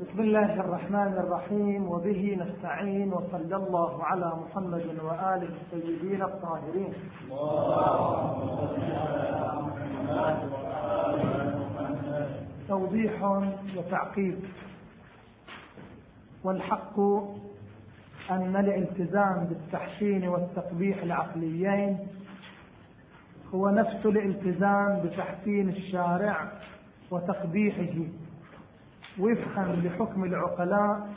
بسم الله الرحمن الرحيم وبه نستعين وصلى الله على محمد وآله السيدين الطاهرين. توضيح وتعقيب. والحق أن الالتزام بالتحسين والتقبيح العقليين. هو نفس الالتزام بتحسين الشارع وتقبيحه. وفقا لحكم العقلاء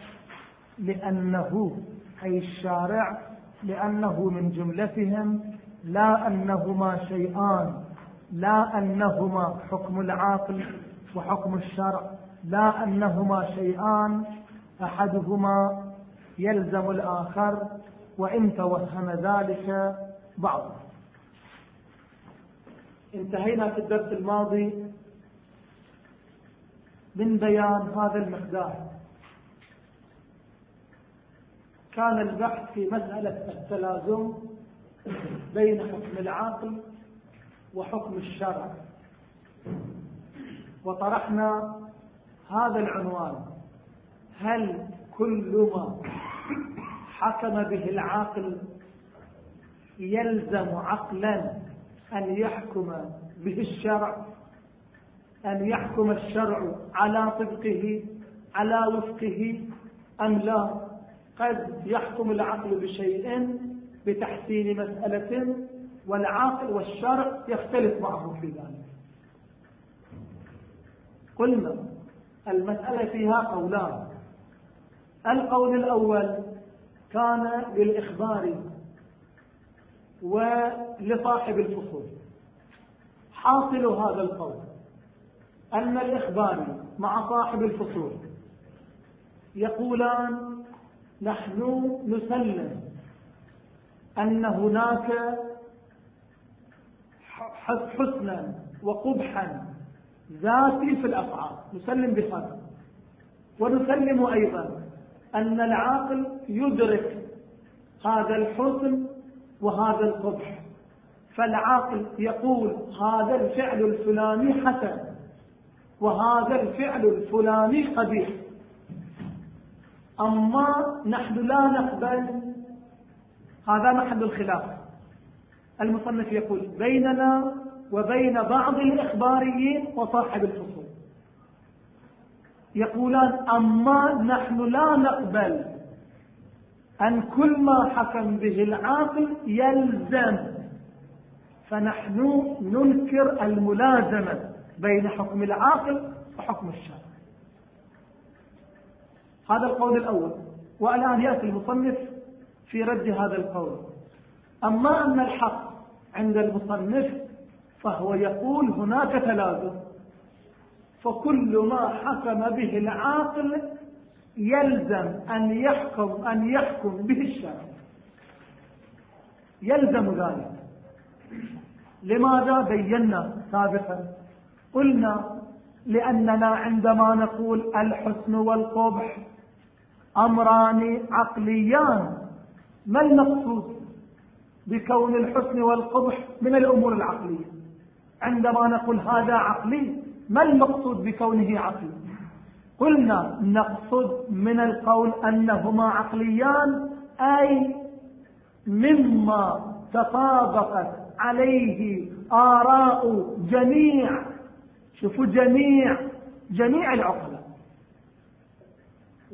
لأنه أي الشارع لأنه من جملتهم لا أنهما شيئان لا أنهما حكم العاقل وحكم الشرع لا أنهما شيئان أحدهما يلزم الآخر وإن توهم ذلك بعضه. انتهينا في الدرس الماضي من بيان هذا المقدار. كان البحث في مسألة التلازم بين حكم العاقل وحكم الشرع. وطرحنا هذا العنوان. هل كل ما حكم به العاقل يلزم عقلا أن يحكم به الشرع؟ أن يحكم الشرع على طبقه على وفقه أم لا؟ قد يحكم العقل بشيء بتحسين مسألة والعاقل والشرع يختلف معه في ذلك. قلنا المسألة فيها قولان. القول الأول كان للإخبار ولصاحب الفصول. حاصل هذا القول. أن الإخبار مع صاحب الفصول يقولان نحن نسلم أن هناك حسنا وقبحا ذاتي في الأفعال. نسلم بهذا. ونسلم أيضا أن العاقل يدرك هذا الحسن وهذا القبح. فالعاقل يقول هذا الفعل الفلاني حسن. وهذا الفعل الفلاني قبيح. أما نحن لا نقبل هذا محل الخلاف. المصنف يقول بيننا وبين بعض الإخباريين وصاحب الفصول. يقولان أما نحن لا نقبل أن كل ما حكم به العاقل يلزم. فنحن ننكر الملازمة. بين حكم العاقل وحكم الشرع. هذا القول الأول. والآن يأتي المصنف في رد هذا القول. أما أن الحق عند المصنف فهو يقول هناك تلازم. فكل ما حكم به العاقل يلزم أن يحكم أن يحكم به الشرع. يلزم ذلك. لماذا بينا سابقا قلنا لأننا عندما نقول الحسن والقبح أمران عقليان ما المقصود بكون الحسن والقبح من الأمور العقلية؟ عندما نقول هذا عقلي ما المقصود بكونه عقلي؟ قلنا نقصد من القول أنهما عقليان أي مما تطابقت عليه آراء جميع شوفوا جميع جميع العقلاء.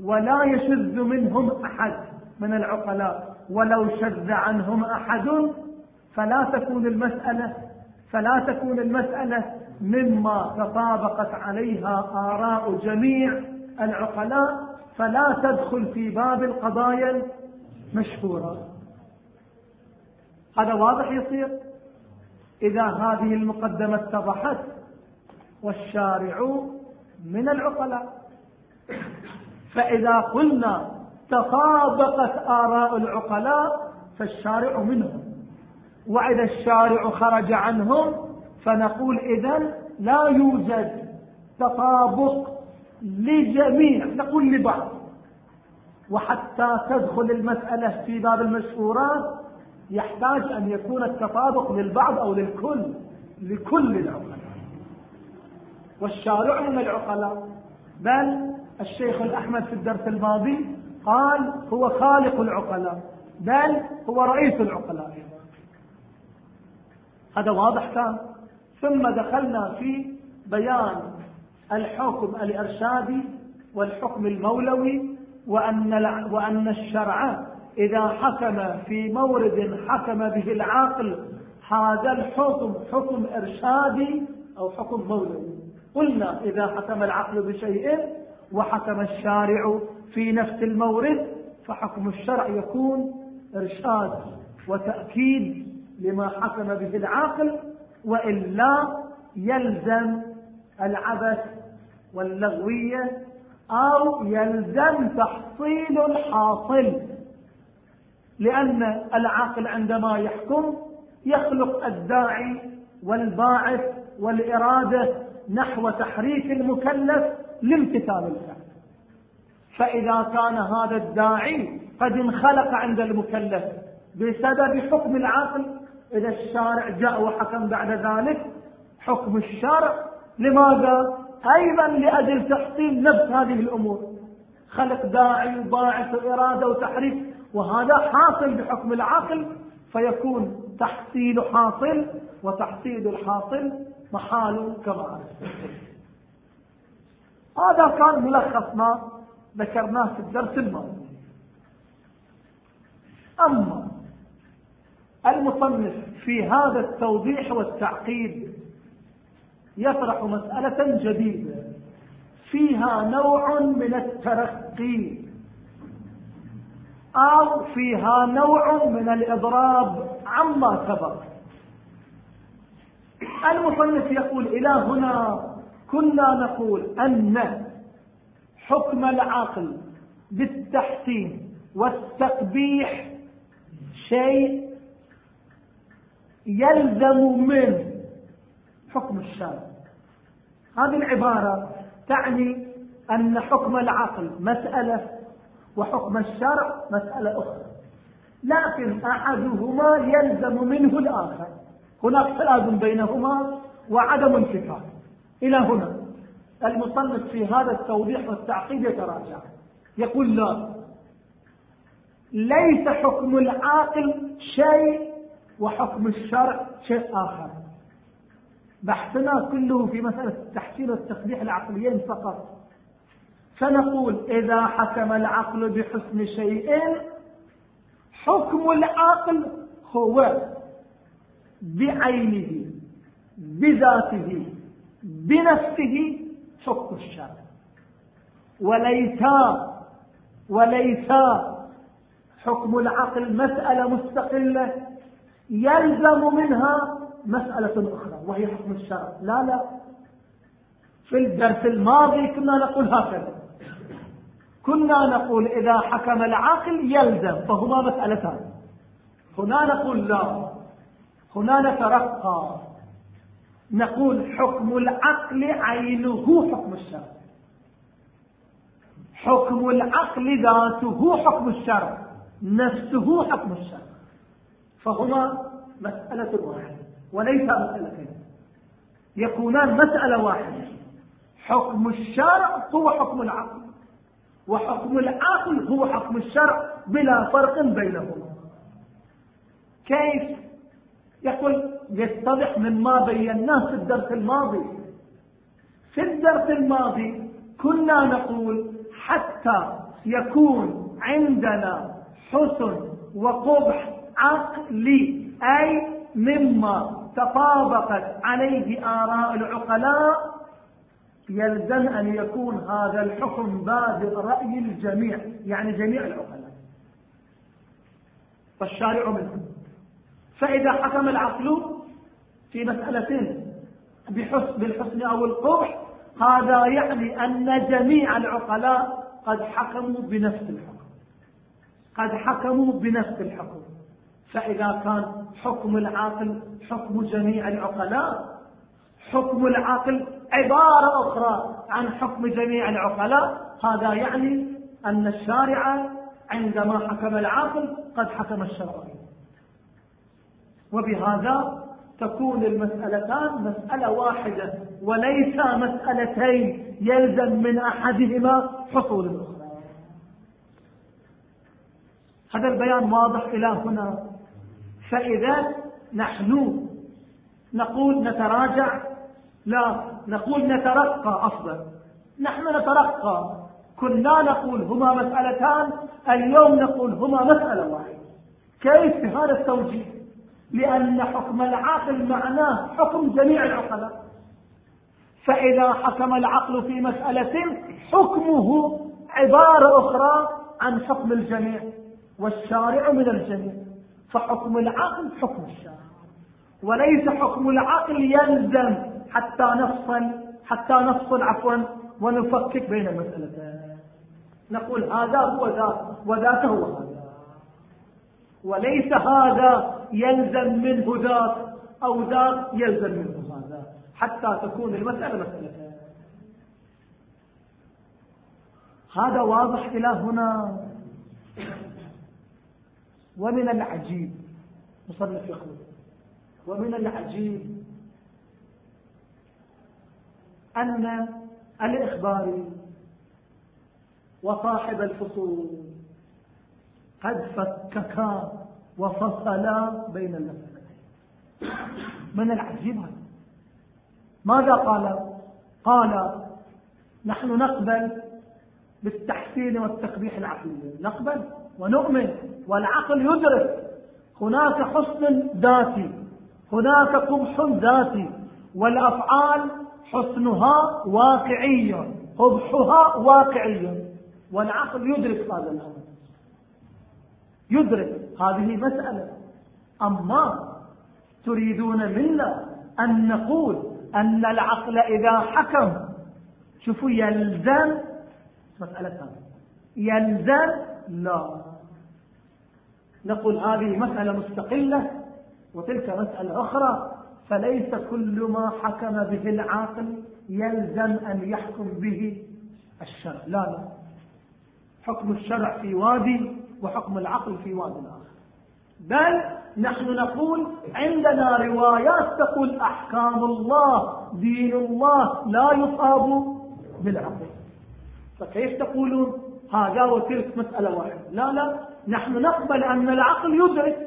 ولا يشذ منهم أحد من العقلاء. ولو شذ عنهم أحد فلا تكون المسألة فلا تكون المسألة مما تطابقت عليها آراء جميع العقلاء. فلا تدخل في باب القضايا المشهورة. هذا واضح يصير إذا هذه المقدمة اتضحت والشارع من العقلاء. فإذا قلنا تطابقت آراء العقلاء فالشارع منهم. وإذا الشارع خرج عنهم فنقول إذا لا يوجد تطابق لجميع نقول لبعض. وحتى تدخل المسألة في باب المشهورات يحتاج أن يكون التطابق للبعض أو للكل لكل العقلاء. والشارع من العقلاء. بل الشيخ الأحمد أحمد في الدرس الماضي قال هو خالق العقلاء بل هو رئيس العقلاء هذا واضح كان. ثم دخلنا في بيان الحكم الإرشادي والحكم المولوي وأن, وأن الشرع إذا حكم في مورد حكم به العاقل هذا الحكم حكم إرشادي أو حكم مولوي. قلنا إذا حكم العقل بشيء وحكم الشارع في نفس المورد فحكم الشرع يكون إرشاد وتأكيد لما حكم به العاقل وإلا يلزم العبث واللغوية أو يلزم تحصيل الحاصل. لأن العاقل عندما يحكم يخلق الداعي والباعث والإرادة نحو تحريك المكلف لامتثال الفعل. فإذا كان هذا الداعي قد انخلق عند المكلف بسبب حكم العقل إذا الشارع جاء وحكم بعد ذلك حكم الشرع لماذا؟ أيضا لأجل تحصيل نفس هذه الأمور. خلق داعي وباعث وإرادة وتحريك وهذا حاصل بحكم العقل فيكون تحصيل حاصل وتحصيل الحاصل محال كما هذا كان ملخص ما ذكرناه في الدرس الماضي. أما المصنف في هذا التوضيح والتعقيد يطرح مسألة جديدة. فيها نوع من الترقي أو فيها نوع من الإضراب عما سبق. المصنف يقول إلى هنا كنا نقول أن حكم العقل بالتحسين والتقبيح شيء يلزم منه حكم الشارع. هذه العبارة تعني أن حكم العقل مسألة وحكم الشرع مسألة أخرى. لكن أحدهما يلزم منه الآخر. هناك تلازم بينهما وعدم انتفاع. إلى هنا. المصنف في هذا التوضيح والتعقيد يتراجع. يقول لا. ليس حكم العاقل شيء وحكم الشرع شيء آخر. بحثنا كله في مسألة التحسين والتقبيح العقليين فقط. فنقول إذا حكم العقل بحسن شيء حكم العقل هو بعينه بذاته بنفسه حكم الشرع وليس وليس حكم العقل مسألة مستقلة يلزم منها مسألة أخرى وهي حكم الشرع. لا لا. في الدرس الماضي كنا نقول هكذا. كنا نقول إذا حكم العقل يلزم فهما مسألتان. هنا نقول لا. هنا نترقى نقول حكم العقل عينه حكم الشرع. حكم العقل ذاته حكم الشرع. نفسه حكم الشرع. فهما مسألة واحدة وليس مسألتين. يكونان مسألة واحدة. حكم الشرع هو حكم العقل وحكم العقل هو حكم الشرع بلا فرق بينهما. كيف يقول يتضح مما بيناه في الدرس الماضي. في الدرس الماضي كنا نقول حتى يكون عندنا حسن وقبح عقلي أي مما تطابقت عليه آراء العقلاء يلزم أن يكون هذا الحكم بادئ رأي الجميع يعني جميع العقلاء. والشارع منهم. فإذا حكم العقل في مسألة بحسن بالحسن أو القبح هذا يعني أن جميع العقلاء قد حكموا بنفس الحكم. قد حكموا بنفس الحكم. فإذا كان حكم العاقل حكم جميع العقلاء حكم العاقل عبارة أخرى عن حكم جميع العقلاء هذا يعني أن الشارع عندما حكم العاقل قد حكم الشرع. وبهذا تكون المسألتان مسألة واحدة وليس مسألتين يلزم من أحدهما حصول الأخرى. هذا البيان واضح إلى هنا. فإذا نحن نقول نتراجع لا نقول نترقى أفضل نحن نترقى. كنا نقول هما مسألتان اليوم نقول هما مسألة واحدة. كيف هذا التوجيه؟ لأن حكم العقل معناه حكم جميع العقلاء. فإذا حكم العقل في مسألة حكمه عبارة أخرى عن حكم الجميع والشارع من الجميع. فحكم العقل حكم الشارع وليس حكم العقل يلزم حتى نفصل حتى نفصل عفوا ونفكك بين المسألتين. نقول هذا هو ذاك وذاك هو هذا. وليس هذا يلزم منه ذاك أو ذاك يلزم منه هذا. حتى تكون المسألة مسألتين هذا واضح إلى هنا. ومن العجيب مصنف يقول ومن العجيب أن الإخباري وصاحب الفصول قد فككا. وفصلا بين المسألتين من العجيب هذا؟ ماذا قال؟ قال نحن نقبل بالتحسين والتقبيح العقلي. نقبل ونؤمن والعقل يدرك هناك حسن ذاتي هناك قبح ذاتي والأفعال حسنها واقعي قبحها واقعي والعقل يدرك هذا الأمر. يدرك. هذه مسألة. أما تريدون منا أن نقول أن العقل إذا حكم شوفوا يلزم مسألة ثانية. يلزم لا. نقول هذه مسألة مستقلة وتلك مسألة أخرى فليس كل ما حكم به العاقل يلزم أن يحكم به الشرع. لا لا. حكم الشرع في وادي وحكم العقل في وادي. آخر بل نحن نقول عندنا روايات تقول أحكام الله دين الله لا يصاب بالعقل. فكيف تقولون هذا وتلك مسألة واحدة؟ لا لا. نحن نقبل أن العقل يدرك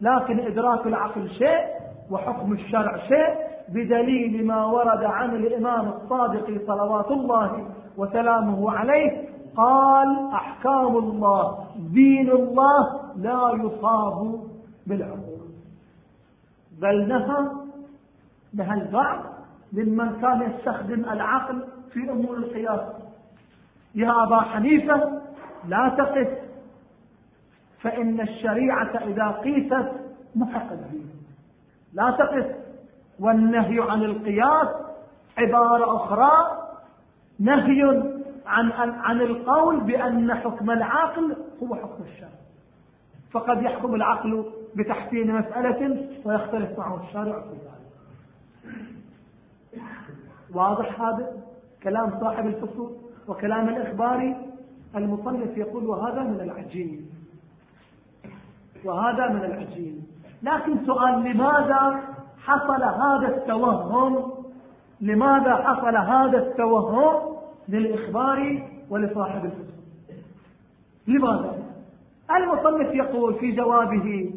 لكن إدراك العقل شيء وحكم الشرع شيء بدليل ما ورد عن الإمام الصادق صلوات الله وسلامه عليه. قال أحكام الله دين الله لا يصاب بالعقول. بل نهى نهى البعض ممن كان يستخدم العقل في أمور القياس يا أبا حنيفة لا تقف فإن الشريعة إذا قيست محق الدين لا تقف. والنهي عن القياس عبارة أخرى نهي عن, عن القول بأن حكم العقل هو حكم الشرع. فقد يحكم العقل بتحسين مسألة ويختلف معه الشارع في ذلك. واضح هذا؟ كلام صاحب الفصول وكلام الإخباري المصنف يقول وهذا من العجيب وهذا من العجيب لكن سؤال لماذا حصل هذا التوهم؟ لماذا حصل هذا التوهم للإخبار ولصاحب الفصل لماذا؟ المصنف يقول في جوابه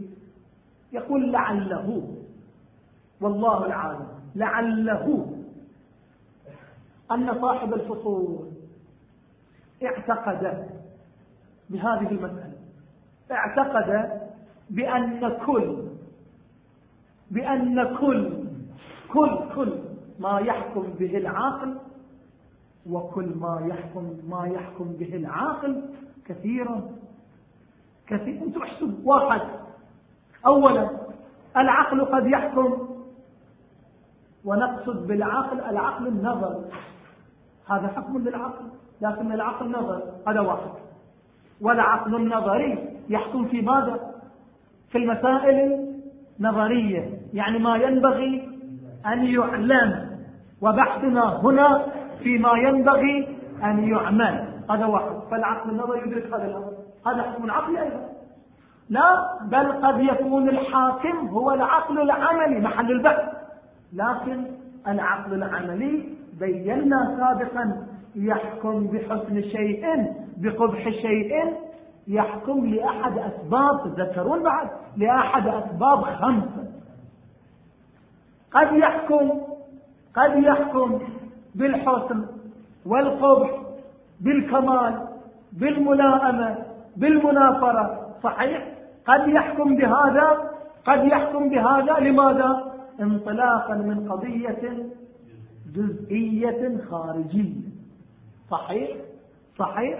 يقول لعله والله العالم لعله أن صاحب الفصول اعتقد بهذه المسألة اعتقد بأن كل بأن كل كل كل ما يحكم به العاقل وكل ما يحكم ما يحكم به العاقل كثيرا كثير. أنتم احسبوا واحد. أولا العقل قد يحكم. ونقصد بالعقل العقل النظر. هذا حكم للعقل لكن العقل نظر. هذا واحد. والعقل النظري يحكم في ماذا؟ في المسائل النظرية. يعني ما ينبغي أن يعلم. وبحثنا هنا فيما ينبغي أن يعمل. هذا واحد. فالعقل النظري يدرك هذا الأمر. هذا حكم العقل أيضا. لا بل قد يكون الحاكم هو العقل العملي محل البحث. لكن العقل العملي بينا سابقا يحكم بحسن شيء بقبح شيء يحكم لأحد أسباب تذكرون بعد لأحد أسباب خمسة قد يحكم قد يحكم بالحسن والقبح بالكمال بالملائمة بالمنافرة. صحيح؟ قد يحكم بهذا؟ قد يحكم بهذا؟ لماذا؟ انطلاقا من قضية جزئية خارجية. صحيح؟ صحيح؟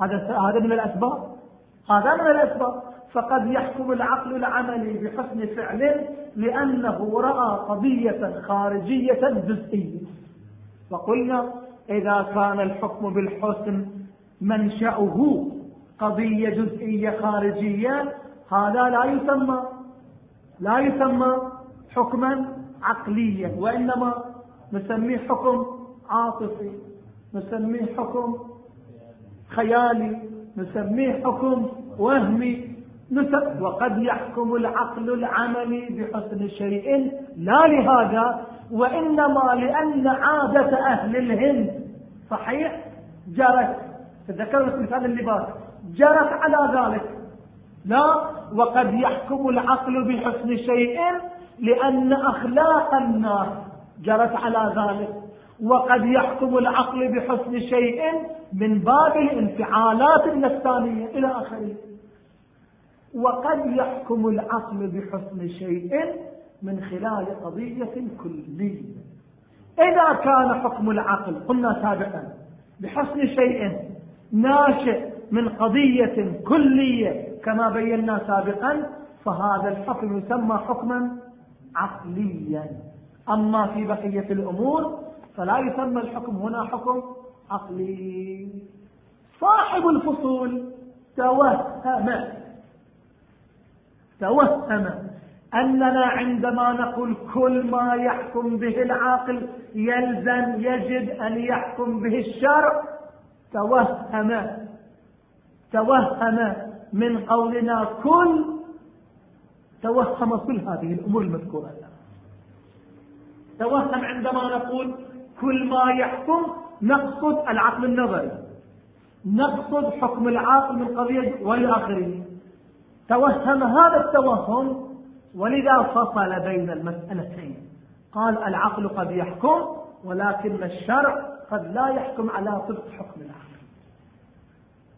هذا هذا من الأسباب. هذا من الأسباب. فقد يحكم العقل العملي بحسن فعل لأنه رأى قضية خارجية جزئية. وقلنا إذا كان الحكم بالحسن منشأه قضية جزئية خارجية هذا لا يسمى لا يسمى حكما عقليا وإنما نسميه حكم عاطفي نسميه حكم خيالي نسميه حكم وهمي. وقد يحكم العقل العملي بحسن شيء لا لهذا وإنما لأن عادة أهل الهند. صحيح؟ جرت تذكروا مثال اللباس. جرت على ذلك. لا وقد يحكم العقل بحسن شيء لأن أخلاق الناس جرت على ذلك. وقد يحكم العقل بحسن شيء من باب الانفعالات النفسانية إلى آخره. وقد يحكم العقل بحسن شيء من خلال قضية كلية. إذا كان حكم العقل قلنا سابقا بحسن شيء ناشئ من قضية كلية كما بينا سابقا فهذا الحكم يسمى حكما عقليا. أما في بقية الأمور فلا يسمى الحكم هنا حكم عقلي. صاحب الفصول توهم توهم أننا عندما نقول كل ما يحكم به العاقل يلزم يجب أن يحكم به الشرع توهم. توهم من قولنا كل توهم كل هذه الأمور المذكورة. توهم عندما نقول كل ما يحكم نقصد العقل النظري نقصد حكم العاقل من قضية والآخرين توهم هذا التوهم ولذا فصل بين المسألتين. قال العقل قد يحكم ولكن الشرع قد لا يحكم على طبق حكم العقل.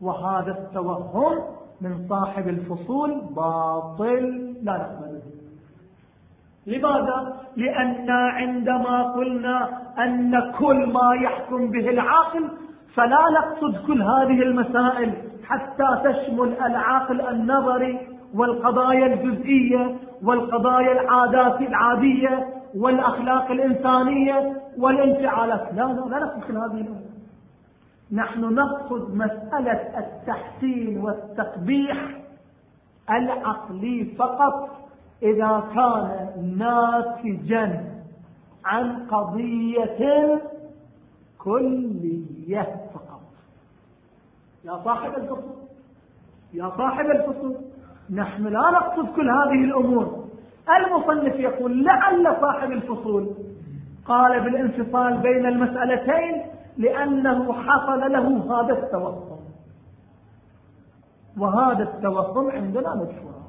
وهذا التوهم من صاحب الفصول باطل. لا نقبله لماذا؟ لأن عندما قلنا أن كل ما يحكم به العاقل فلا نقصد كل هذه المسائل حتى تشمل العقل النظري والقضايا الجزئية والقضايا العادات العادية والأخلاق الإنسانية والانفعالات. لا لا لا نقصد كل هذه المسائل نحن نقصد مسألة التحسين والتقبيح العقلي فقط إذا كان ناتجا عن قضية كلية فقط. يا صاحب الفصول يا صاحب الفصول نحن لا نقصد كل هذه الأمور. المصنف يقول لعل صاحب الفصول قال بالانفصال بين المسألتين لأنه حصل له هذا التوهم وهذا التوهم عندنا مشهور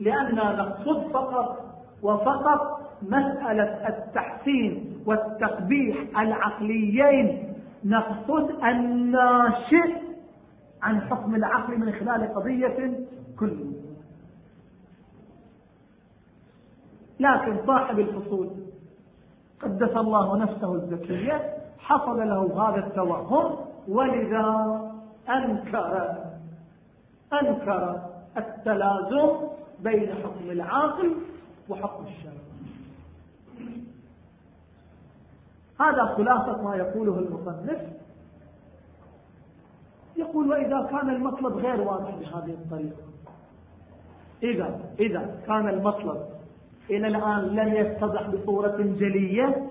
لأننا نقصد فقط وفقط مسألة التحسين والتقبيح العقليين. نقصد الناشئ عن حكم العقل من خلال قضية كلية لكن صاحب الفصول قدس الله نفسه الزكية حصل له هذا التوهم ولذا أنكر أنكر التلازم بين حكم العاقل وحكم الشرع. هذا خلاصة ما يقوله المصنف. يقول وإذا كان المطلب غير واضح بهذه الطريقة. إذا إذا كان المطلب إلى الآن لم يتضح بصورة جلية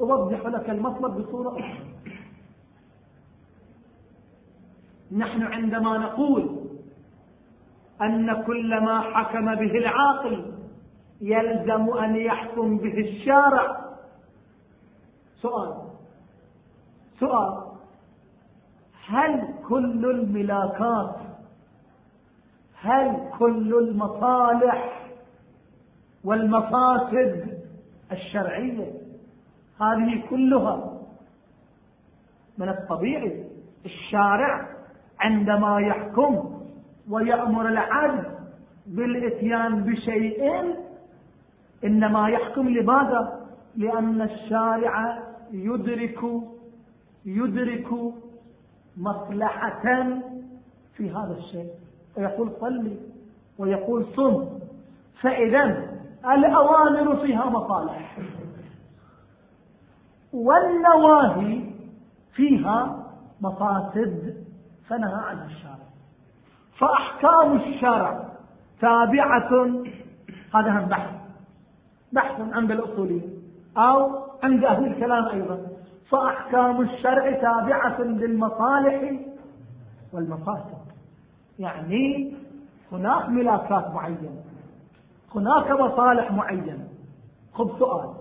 أوضح لك المطلب بصورة أخرى. نحن عندما نقول أن كل ما حكم به العاقل يلزم أن يحكم به الشارع. سؤال. سؤال. هل كل الملاكات هل كل المصالح والمفاسد الشرعية هذه كلها من الطبيعي. الشارع عندما يحكم ويأمر العدل بالإتيان بشيء إنما يحكم لماذا؟ لأن الشارع يدرك يدرك مصلحة في هذا الشيء. ويقول صلي ويقول صم. فإذا الأوامر فيها مصالح. والنواهي فيها مفاسد فنهى عنها الشارع. فأحكام الشرع تابعة هذا هم بحث. بحث عند الأصوليين أو عند أهل الكلام أيضا. فأحكام الشرع تابعة للمصالح والمفاسد. يعني هناك ملاكات معينة هناك مصالح معينة. خذ سؤال.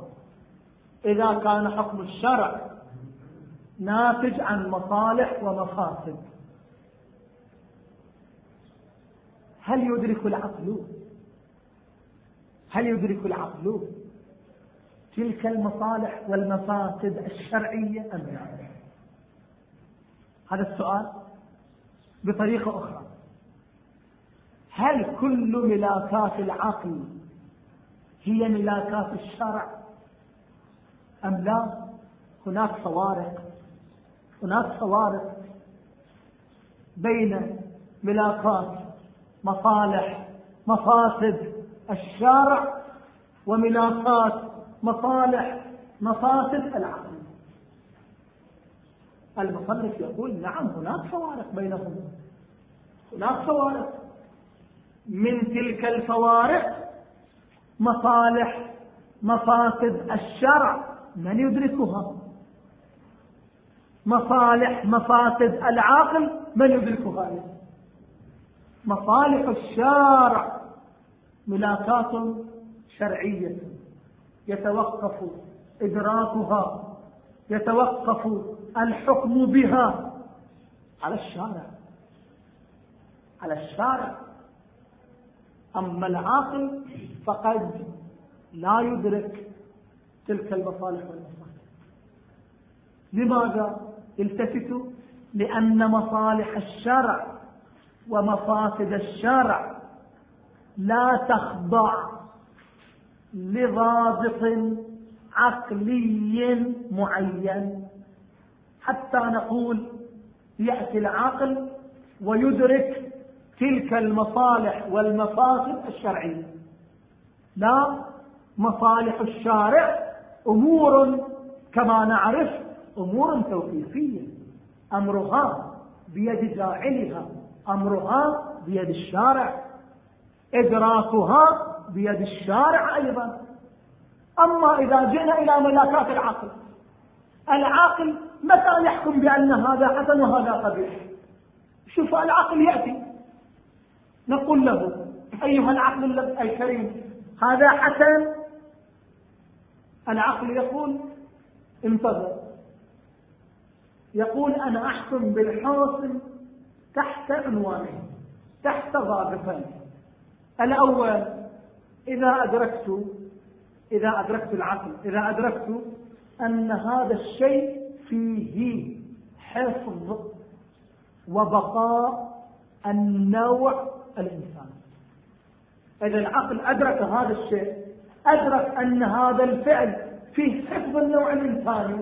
إذا كان حكم الشرع ناتج عن مصالح ومفاسد. هل يدرك العقل؟ هل يدرك العقل تلك المصالح والمفاسد الشرعية أم لا؟ هذا السؤال بطريقة أخرى. هل كل ملاكات العقل هي ملاكات الشرع؟ أم لا؟ هناك فوارق. هناك فوارق بين ملاكات مصالح مفاسد الشارع وملاقات مصالح مفاسد العقل المصنف يقول نعم هناك فوارق بينهم. هناك فوارق. من تلك الفوارق مصالح مفاسد الشرع من يدركها؟ مصالح مفاسد العقل من يدركها مصالح الشارع ملاكات شرعية. يتوقف إدراكها. يتوقف الحكم بها. على الشارع. على الشارع. أما العاقل فقد لا يدرك تلك المصالح والمصالح لماذا التفتوا لأن مصالح الشرع ومفاسد الشرع لا تخضع لضابط عقلي معين. حتى نقول يأتي العقل ويدرك تلك المصالح والمفاسد الشرعية. لا مصالح الشارع أمور كما نعرف أمور توقيفية. أمرها بيد جاعلها أمرها بيد الشارع. إدراكها بيد الشارع أيضا. أما إذا جئنا إلى ملاكات العقل العاقل متى يحكم بأن هذا حسن وهذا قبيح؟ شوف العقل يأتي. نقول له أيها العقل الكريم هذا حسن العقل يقول انتظر. يقول أنا أحكم بالحاصل تحت عنوانين تحت ضابطين الأول إذا أدركت إذا أدركت العقل إذا أدركت أن هذا الشيء فيه حفظ وبقاء النوع الإنساني إذا العقل أدرك هذا الشيء أدرك أن هذا الفعل فيه حفظ النوع الإنساني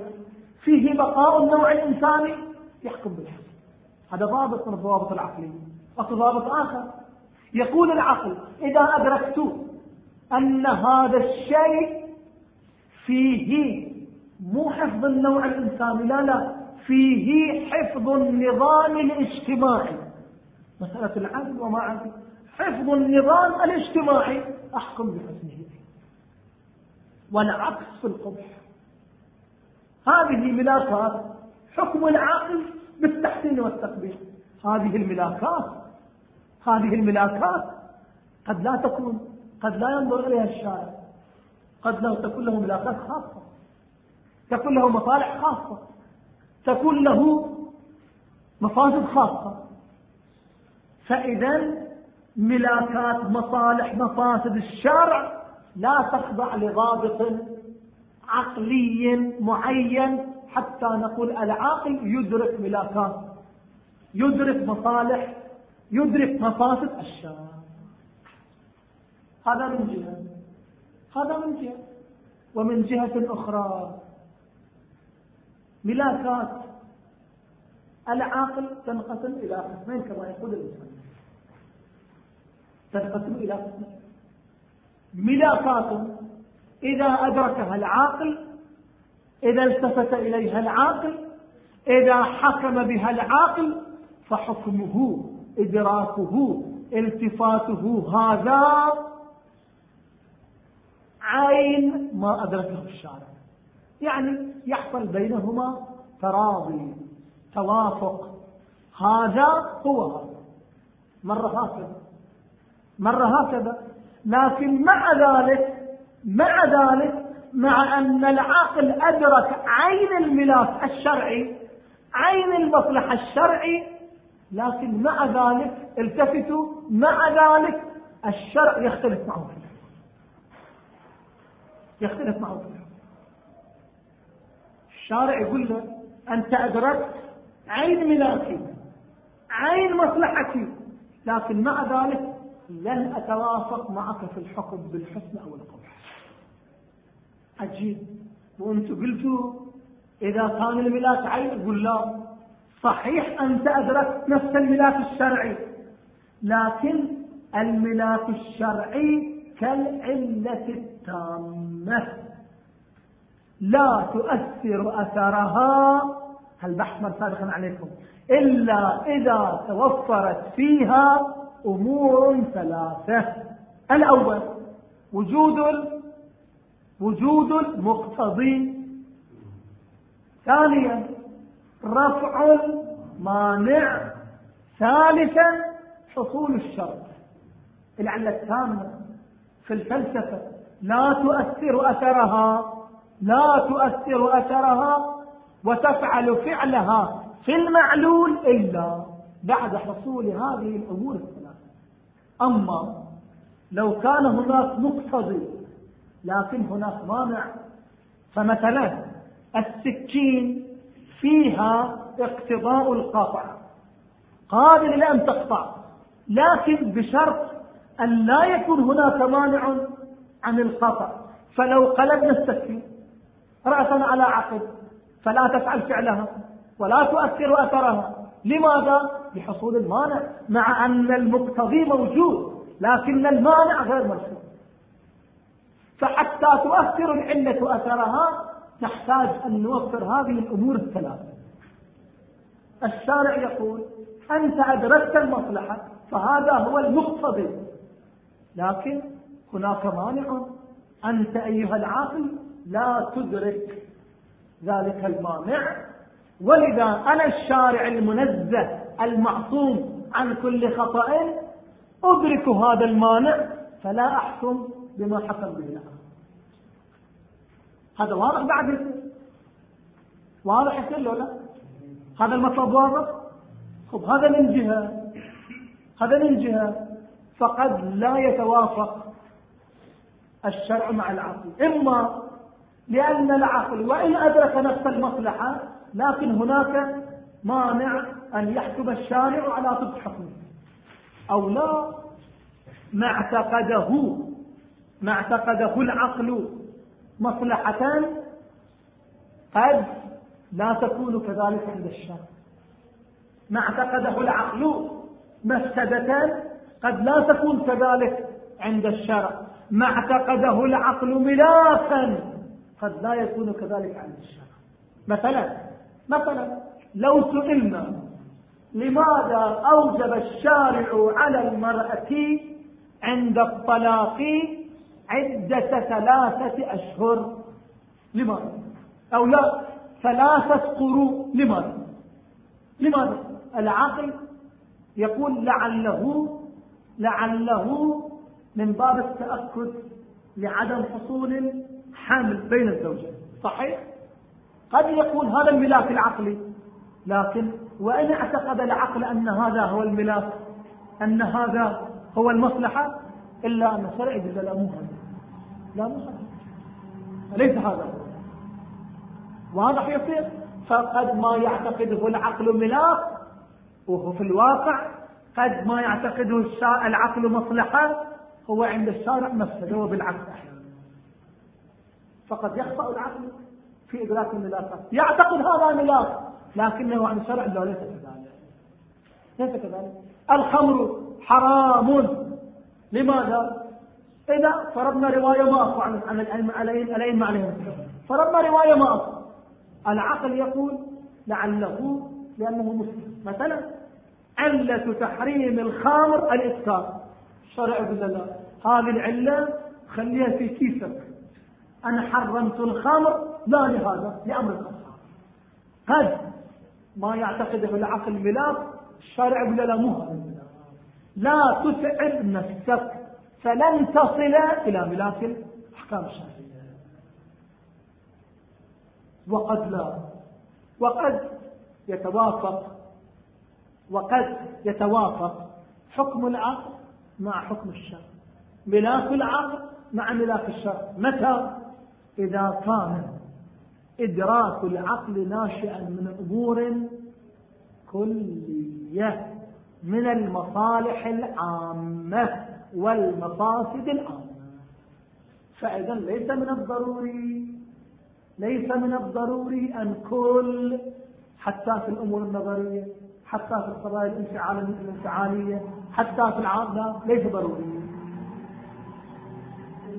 فيه بقاء النوع الإنساني يحكم بالحفظ. هذا ضابط من الضوابط العقلية. أو ضابط آخر. يقول العقل إذا أدركت أن هذا الشيء فيه مو حفظ النوع الإنساني لا لا فيه حفظ النظام الاجتماعي. مسألة العدل وما عدل. حفظ النظام الاجتماعي أحكم بحسنه. والعكس في القبح. هذه ملاكات حكم العاقل بالتحسين والتقبيح. هذه الملاكات هذه الملاكات قد لا تكون قد لا ينظر إليها الشارع. قد لا تكون له ملاكات خاصة. تكون له مصالح خاصة. تكون له مفاسد خاصة. فإذا ملاكات مصالح مفاسد الشرع لا تخضع لضابط عقلي معين حتى نقول العاقل يدرك ملاكات يدرك مصالح يدرك مفاسد الشرع هذا من جهة هذا من جهة. ومن جهة أخرى ملاكات العاقل تنقسم إلى قسمين كما يقول الإنسان. تنقسم إلى قسمين. ملاكات إذا أدركها العاقل إذا التفت إليها العاقل إذا حكم بها العاقل فحكمه إدراكه التفاته هذا عين ما أدركه الشارع. يعني يحصل بينهما تراضي توافق. هذا هو هذا مرة هكذا. مرة هكذا. لكن مع ذلك مع ذلك مع أن العاقل أدرك عين الملاك الشرعي عين المصلحة الشرعي لكن مع ذلك التفتوا مع ذلك الشرع يختلف معه. يختلف معه. الشارع يقول له أنت أدركت عين ملاكي عين مصلحتي لكن مع ذلك لن أتوافق معك في الحكم بالحسن أو القبح. عجيب وأنتم قلتوا إذا كان الملاك عين يقول لا. صحيح أنت أدركت نفس الملاك الشرعي لكن الملاك الشرعي كالعلة التامة. لا تؤثر أثرها. البحث مر سابقا عليكم؟ إلا إذا توفرت فيها أمور ثلاثة. الأول وجود وجود المقتضي. ثانيا رفع المانع. ثالثا حصول الشرط. العلة الثامنة في الفلسفة. لا تؤثر أثرها لا تؤثر أثرها وتفعل فعلها في المعلول إلا بعد حصول هذه الأمور أما لو كان هناك مقتضي لكن هناك مانع فمثلا السكين فيها اقتضاء القطع. قابل لأن تقطع لكن بشرط أن لا يكون هناك مانع عن القطع. فلو قلبنا السكين رأسا على عقب فلا تفعل فعلها ولا تؤثر أثرها. لماذا؟ لحصول المانع مع أن المقتضي موجود لكن المانع غير موجود فحتى تؤثر العلة أثرها نحتاج أن نوفر هذه الأمور الثلاثة. الشارع يقول أنت أدركت المصلحة فهذا هو المقتضي. لكن هناك مانع أنت أيها العاقل لا تدرك ذلك المانع. ولذا أنا الشارع المنزه المعصوم عن كل خطأ أدرك هذا المانع فلا أحكم بما حكم به. الآخر هذا واضح بعد؟ واضح يصير لو لا هذا المطلب واضح؟ خب هذا من جهة. هذا من جهة. فقد لا يتوافق الشرع مع العقل إما لأن العقل وإن أدرك نفس المصلحة لكن هناك مانع أن يحكم الشارع على طبق حكمه. أو لا ما اعتقده ما اعتقده العقل مصلحة قد لا تكون كذلك عند الشرع ما اعتقده العقل مفسدة قد لا تكون كذلك عند الشرع ما اعتقده العقل ملاكا قد لا يكون كذلك عند الشرع مثلا مثلا لو سئلنا لماذا أوجب الشارع على المرأة عند الطلاق عدة ثلاثة أشهر؟ لماذا؟ أو لا ثلاثة قروء لماذا؟ لماذا؟ العقل يقول لعله لعله من باب التأكد لعدم حصول حمل بين الزوجين. صحيح؟ قد يكون هذا الملاك العقلي لكن وإن اعتقد العقل أن هذا هو الملاك أن هذا هو المصلحة إلا أن الشرع يقول لا مو هذا لا مو هذا ليس هذا واضح يصير فقد ما يعتقده العقل ملاك وهو في الواقع قد ما يعتقده العقل مصلحة هو عند الشارع مفسدة وبالعكس أحيانا فقد يخطأ العقل. في إدراك الملاكات يعتقد هذا ملاك لكنه عن الشرع لا ليس كذلك. ليس كذلك. الخمر حرام. لماذا؟ إذا فرضنا رواية ما أخو عن الأئمة عليهم فرضنا رواية ما أخو العقل يقول لعله لأنه مسلم. مثلا علة تحريم الخمر الإسكار شرع بالله هذه العلة خليها في كيسك أنا حرمت الخمر لا لهذا لأمر الخمر. قد ما يعتقده العقل ملاك الشارع يقول لا مو هذا لا تتعب نفسك فلن تصل إلى ملاك الأحكام الشرعية. وقد لا. وقد يتوافق. وقد يتوافق حكم العقل مع حكم الشرع. ملاك العقل مع ملاك الشرع. متى؟ إذا كان إدراك العقل ناشئا من أمور كلية من المصالح العامة والمقاصد العامة. فإذا ليس من الضروري ليس من الضروري أن كل حتى في الأمور النظرية حتى في القضايا الانفعالية حتى في العامة ليس ضروري.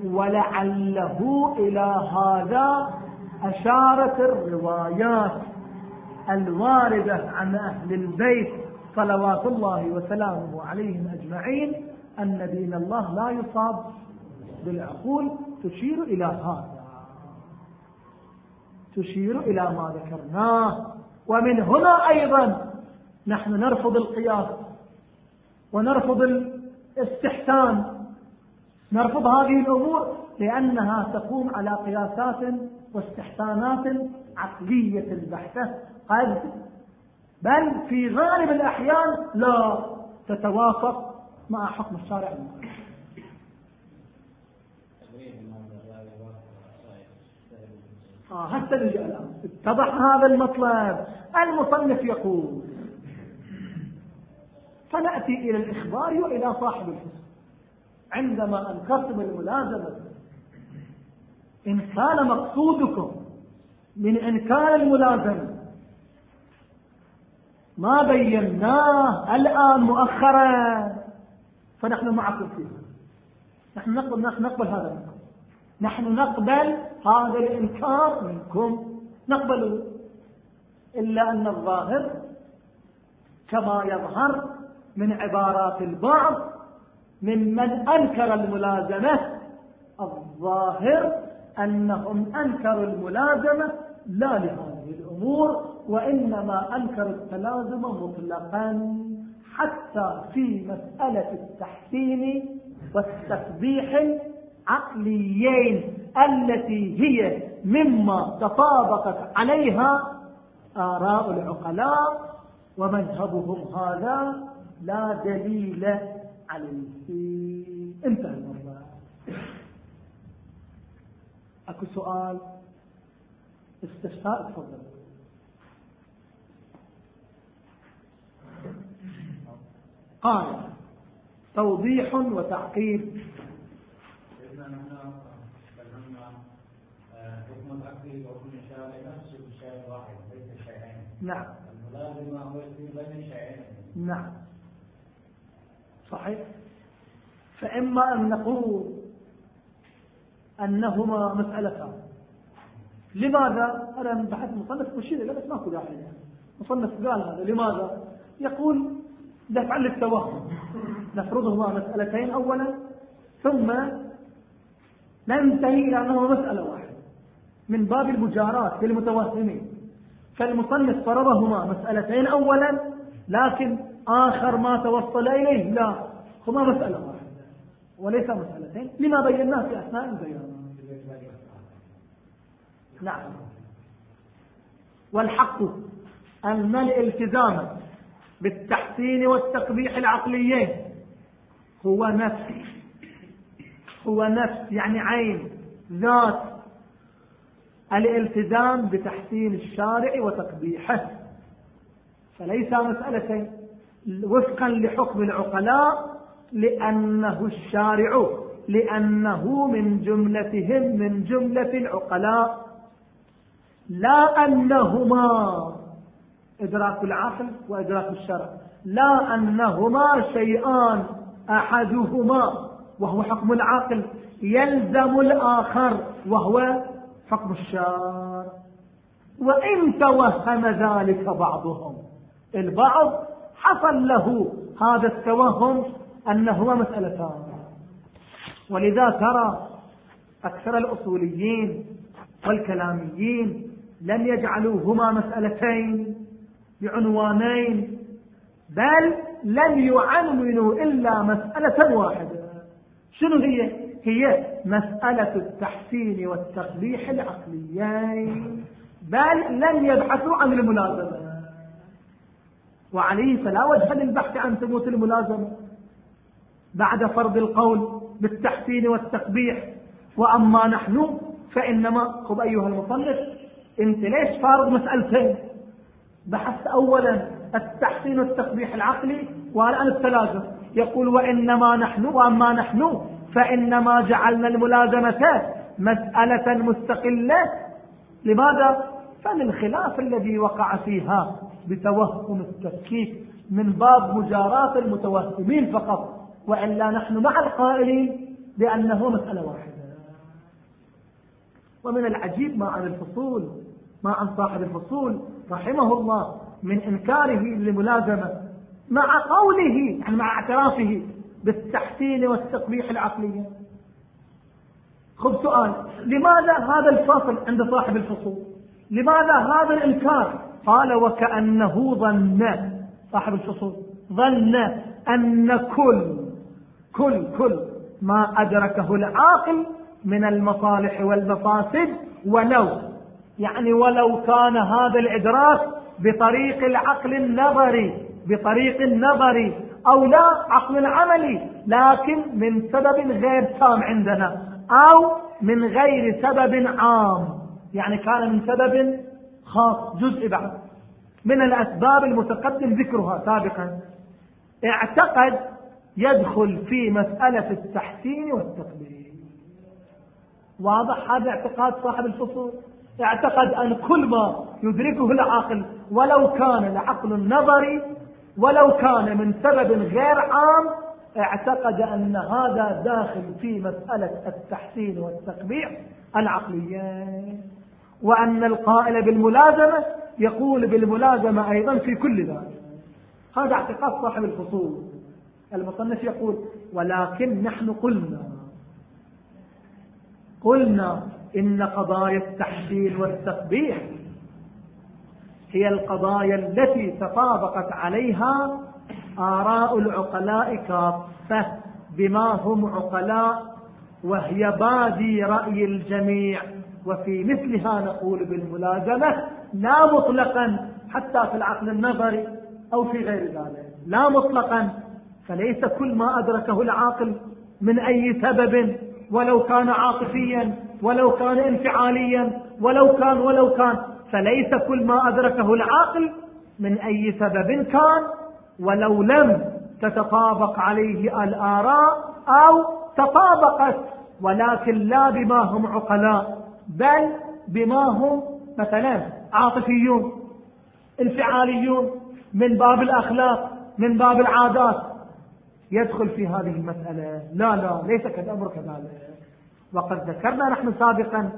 ولعله إلى هذا أشارت الروايات الواردة عن أهل البيت صلوات الله وسلامه عليهم أجمعين أن دين الله لا يصاب بالعقول تشير إلى هذا. تشير إلى ما ذكرناه. ومن هنا أيضا نحن نرفض القياس ونرفض الاستحسان. نرفض هذه الأمور لأنها تقوم على قياسات واستحسانات عقلية البحثة قد بل في غالب الأحيان لا تتوافق مع حكم الشارع. المعروف آه هسه نجي الآن. اتضح هذا المطلب. المصنف يقول فنأتي إلى الإخبار وإلى صاحب الحسن عندما أنكرتم الملازمة. إن كان مقصودكم من إنكار الملازمة. ما بيناه الآن مؤخرا. فنحن معكم فيها. نحن نقبل, نحن نقبل هذا منكم نحن نقبل هذا الإنكار منكم. نقبله إلا أن الظاهر كما يظهر من عبارات البعض ممن أنكر الملازمة الظاهر أنهم أنكروا الملازمة لا لهذه الأمور وإنما أنكروا التلازم مطلقا حتى في مسألة التحسين والتسبيح العقليين التي هي مما تطابقت عليها آراء العقلاء ومذهبهم هذا لا دليل عليه انتهى الموضوع. أكو سؤال. استفساء تفضل. قال توضيح وتعقيب. نعم. الملازمة هو بين الشيئين. نعم. صحيح؟ فإما أن نقول أنهما مسألتان. لماذا؟ أنا من بحث مصنف مشير إلى بس ماكو داعي مصنف قال هذا. لماذا؟ يقول دفعا للتوهم. نفرضهما مسألتين أولا ثم ننتهي إلى أنهما مسألة واحدة. من باب المجارات للمتوهمين. فالمصنف فرضهما مسألتين أولا لكن آخر ما توصل إليه. لا. هما مسألة واحدة. وليس مسألتين لما بيناه في أثناء البيان. نعم. والحق أن الالتزام بالتحسين والتقبيح العقليين. هو نفس. هو نفس يعني عين. ذات. الالتزام بتحسين الشارع وتقبيحه. فليس مسألتين وفقا لحكم العقلاء لأنه الشارع لأنه من جملتهم من جملة العقلاء. لا أنهما إدراك العقل وإدراك الشرع. لا أنهما شيئان أحدهما وهو حكم العقل. يلزم الآخر وهو حكم الشارع. وإن توهم ذلك بعضهم البعض حصل له هذا التوهم أنهما مسألتان. ولذا ترى أكثر الأصوليين والكلاميين لم يجعلوهما مسألتين بعنوانين بل لم يعنونوا إلا مسألة واحدة. شنو هي؟ هي مسألة التحسين والتقبيح العقليين بل لم يبحثوا عن الملازمة. وعليه فلا وجه للبحث عن ثبوت الملازمة. بعد فرض القول بالتحسين والتقبيح وأما نحن فإنما خذ أيها المصنف أنت ليش فارض مسألتين؟ بحثت أولا التحسين والتقبيح العقلي والآن التلازم. يقول وإنما نحن وأما نحن فإنما جعلنا الملازمة مسألة مستقلة. لماذا؟ فللخلاف الذي وقع فيها. بتوهم التفكيك من باب مجاراة المتوهمين فقط. وإلا نحن مع القائلين بأنه مسألة واحدة. ومن العجيب ما عن الفصول ما عن صاحب الفصول رحمه الله من إنكاره للملازمة مع قوله يعني مع اعترافه بالتحسين والتقبيح العقلية. خذ سؤال لماذا هذا الفصل عند صاحب الفصول؟ لماذا هذا الإنكار قال وكأنه ظن. صاحب الفصول ظن أن كل كل كل ما أدركه العاقل من المصالح والمفاسد ولو يعني ولو كان هذا الإدراك بطريق العقل النظري بطريق النظري أو لا عقل عملي لكن من سبب غير تام عندنا أو من غير سبب عام. يعني كان من سبب خاص جزء بعد. من الأسباب المتقدم ذكرها سابقا. اعتقد يدخل في مسألة التحسين والتقبيل واضح هذا اعتقاد صاحب الفصول؟ اعتقد أن كل ما يدركه العقل ولو كان العقل النظري ولو كان من سبب غير عام اعتقد أن هذا داخل في مسألة التحسين والتقبيح العقليين وأن القائل بالملازمة يقول بالملازمة أيضا في كل ذلك. هذا اعتقاد صاحب الفصول. المصنف يقول ولكن نحن قلنا قلنا إن قضايا التحسين والتقبيح هي القضايا التي تطابقت عليها آراء العقلاء كافة بما هم عقلاء وهي بادي رأي الجميع. وفي مثلها نقول بالملازمة لا مطلقا حتى في العقل النظري أو في غير ذلك. لا مطلقا فليس كل ما أدركه العاقل من أي سبب ولو كان عاطفيا ولو كان انفعاليا ولو كان ولو كان. فليس كل ما أدركه العاقل من أي سبب كان ولو لم تتطابق عليه الآراء أو تطابقت ولكن لا بما هم عقلاء. بل بما هم مثلا عاطفيون انفعاليون من باب الأخلاق من باب العادات. يدخل في هذه المسألة. لا لا ليس كالأمر كذلك. وقد ذكرنا نحن سابقا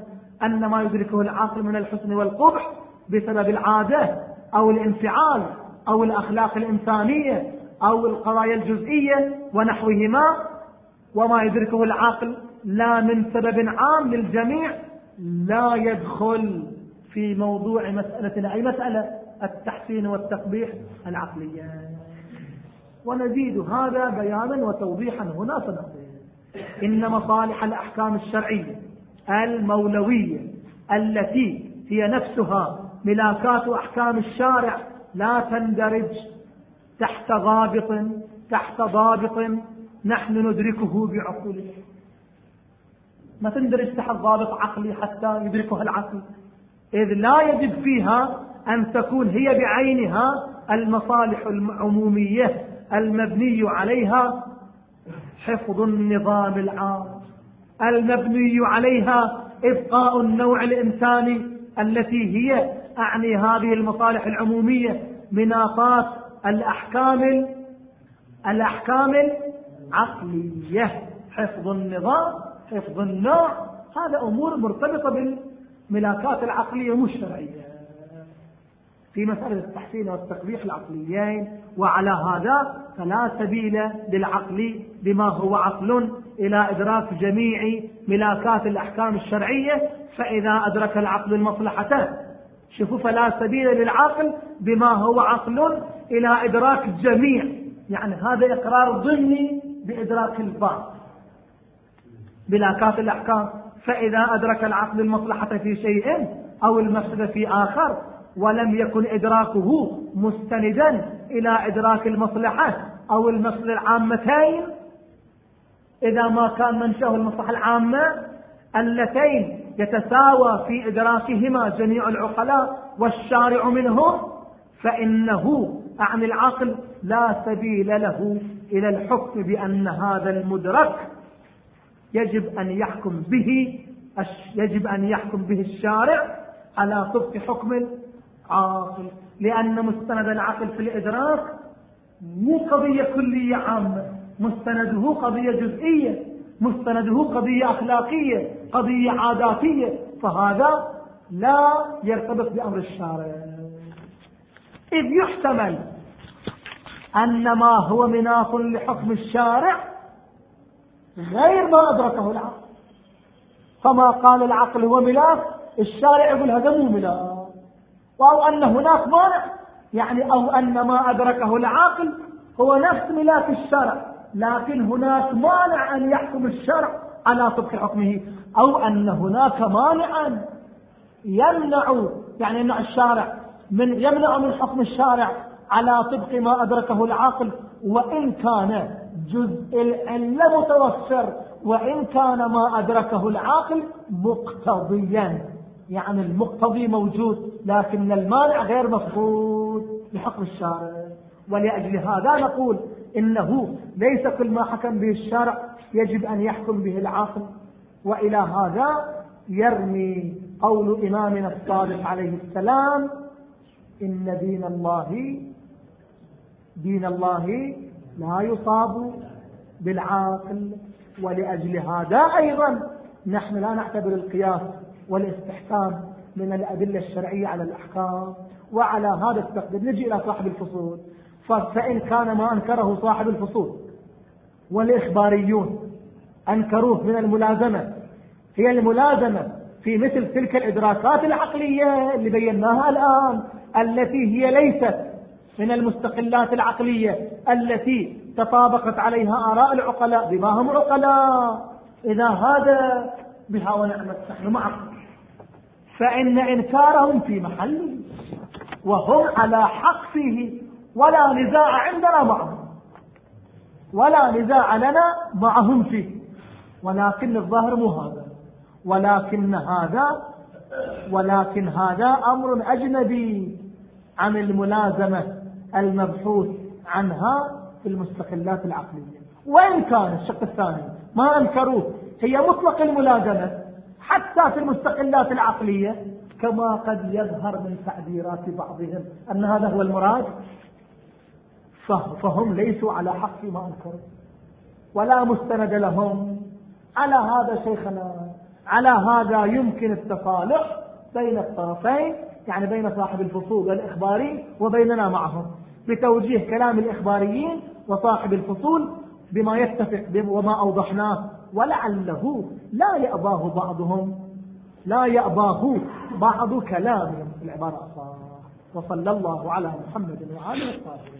أن ما يدركه العاقل من الحسن والقبح بسبب العادة أو الانفعال أو الأخلاق الإنسانية أو القضايا الجزئية ونحوهما. وما يدركه العاقل لا من سبب عام للجميع لا يدخل في موضوع مسألة أي مسألة التحسين والتقبيح العقلية. ونزيد هذا بيانا وتوضيحا هنا سنقول. إن مصالح الأحكام الشرعية المولوية التي هي نفسها ملاكات أحكام الشارع لا تندرج تحت ضابط تحت ضابط نحن ندركه بعقولنا. ما تندرج تحت ضابط عقلي حتى يدركها العقل. إذ لا يجب فيها أن تكون هي بعينها المصالح العمومية المبني عليها حفظ النظام العام. المبني عليها إبقاء النوع الإنساني التي هي أعني هذه المصالح العمومية مناطات الأحكام الأحكام العقلية. حفظ النظام حفظ النوع هذا أمور مرتبطة بالملاكات العقلية مش شرعية في مسألة التحسين والتقبيح العقليين وعلى هذا فلا سبيل للعقل بما هو عقل إلى إدراك جميع ملاكات الأحكام الشرعية فإذا أدرك العقل المصلحة شوفوا فلا سبيل للعقل بما هو عقل إلى إدراك الجميع يعني هذا إقرار ضمني بإدراك البعض ملاكات الأحكام. فإذا أدرك العقل المصلحة في شيء أو المفسدة في آخر ولم يكن إدراكه مستندا إلى إدراك المصلحة أو المصلحة العامتين إذا ما كان منشأه المصلحة العامة اللتين يتساوى في إدراكهما جميع العقلاء والشارع منهم فإنه عن العقل لا سبيل له إلى الحكم بأن هذا المدرك يجب أن يحكم به يجب أن يحكم به الشارع على طبق حكم العاقل. لأن مستند العقل في الإدراك مو قضية كلية عامة. مستنده قضية جزئية. مستنده قضية أخلاقية قضية عاداتية. فهذا لا يرتبط بأمر الشارع. إذ يحتمل أن ما هو مناط لحكم الشارع غير ما أدركه العقل. فما قال العقل هو ملاك الشارع يقول هذا مو ملاك. أو أن هناك مانع يعني أو أن ما أدركه العاقل هو نفس ملاك الشرع لكن هناك مانع أن يحكم الشرع على طبق حكمه. أو أن هناك مانعا يمنع يعني يمنع الشارع من يمنع من حكم الشارع على طبق ما أدركه العاقل وإن كان جزء العلة متوفر وإن كان ما أدركه العاقل مقتضيا. يعني المقتضي موجود لكن المانع غير مفقود لحكم الشارع. ولأجل هذا نقول إنه ليس كل ما حكم به الشرع يجب أن يحكم به العاقل. وإلى هذا يرمي قول إمامنا الصادق عليه السلام إن دين الله دين الله لا يصاب بالعاقل ولأجل هذا أيضا نحن لا نعتبر القياس والاستحكام من الأدلة الشرعية على الأحكام وعلى هذا التقدير. نجي إلى صاحب الفصول. فإن كان ما أنكره صاحب الفصول والإخباريون أنكروه من الملازمة. هي الملازمة في مثل تلك الإدراكات العقلية اللي بيناها الآن التي هي ليست من المستقلات العقلية التي تطابقت عليها آراء العقلاء بما هم عقلاء إذا هذا بها ونعمت نحن معكم فإن إنكارهم في محله وهم على حق فيه. ولا نزاع عندنا معهم. ولا نزاع لنا معهم فيه. ولكن الظاهر مو هذا. ولكن هذا ولكن هذا أمر أجنبي. عن الملازمة. المبحوث عنها في المستقلات العقلية. وإن كان الشق الثاني ما أنكروه هي مطلق الملازمة حتى في المستقلات العقلية كما قد يظهر من تعبيرات بعضهم أن هذا هو المراد. فهم ليسوا على حق ما أنكروا. ولا مستند لهم. على هذا شيخنا على هذا يمكن التصالح بين الطرفين يعني بين صاحب الفصول والإخباري وبيننا معهم. بتوجيه كلام الإخباريين وصاحب الفصول بما يتفق وما أوضحناه. ولعله لا يأباه بعضهم. لا يأباه بعض كلامهم في العبارة. الصالحة وصلى الله على محمد وعلى الطاهرين